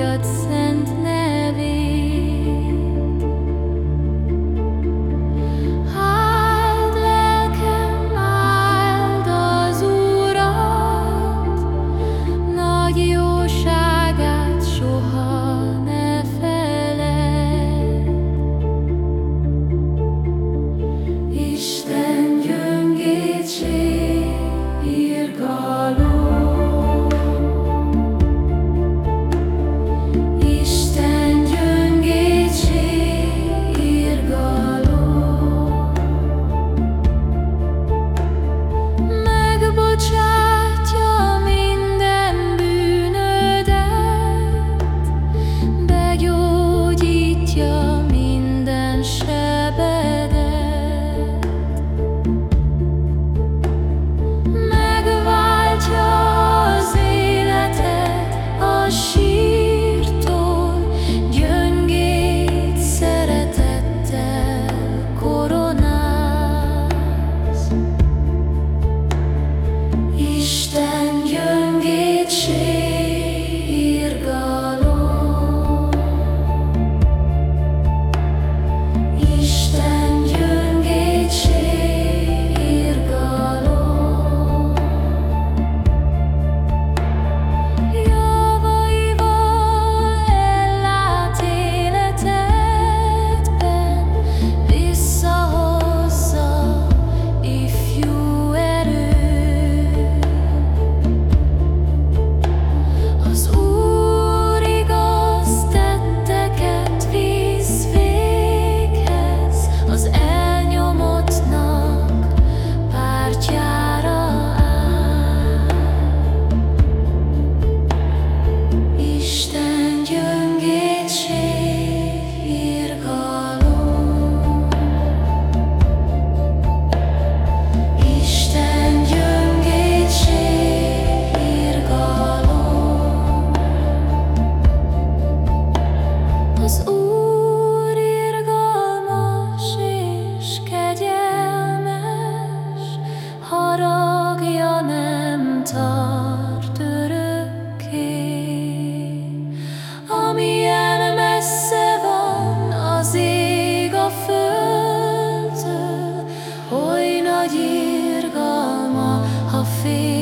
your sense. a földtől, oly nagy irgalma, ha fél.